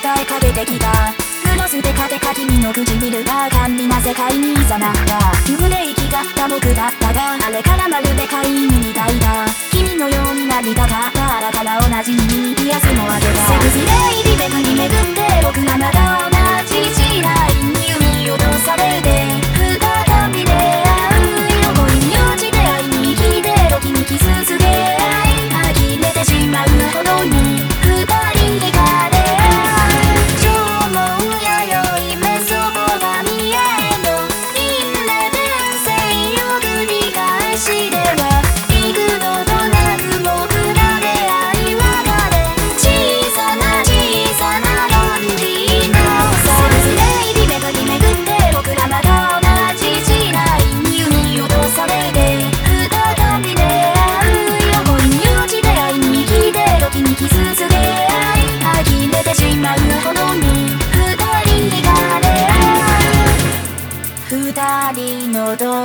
訴えかけてきた。グロスでカテカ君の唇が甘美な世界に誘った胸息が多僕だったがあれからまるで飼い犬みた。いだ君のようになりたかったあらから同じにピアスもあげたセクシーレイリー巡り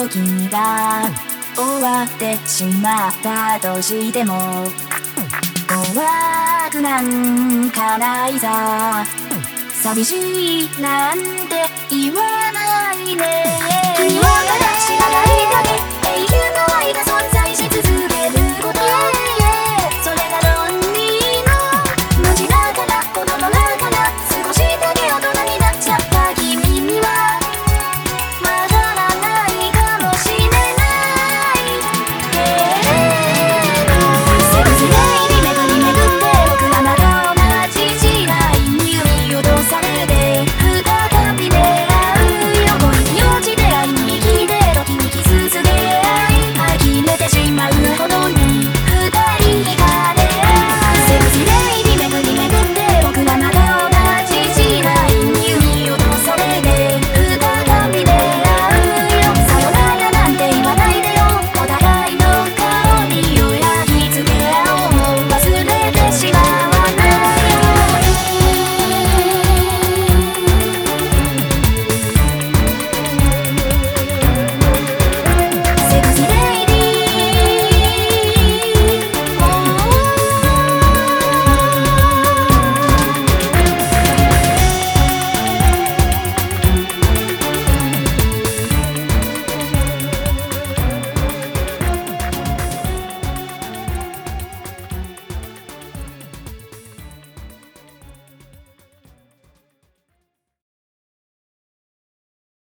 時が終わってしまったとしても。怖くなんかないさ寂しいなんて言わないね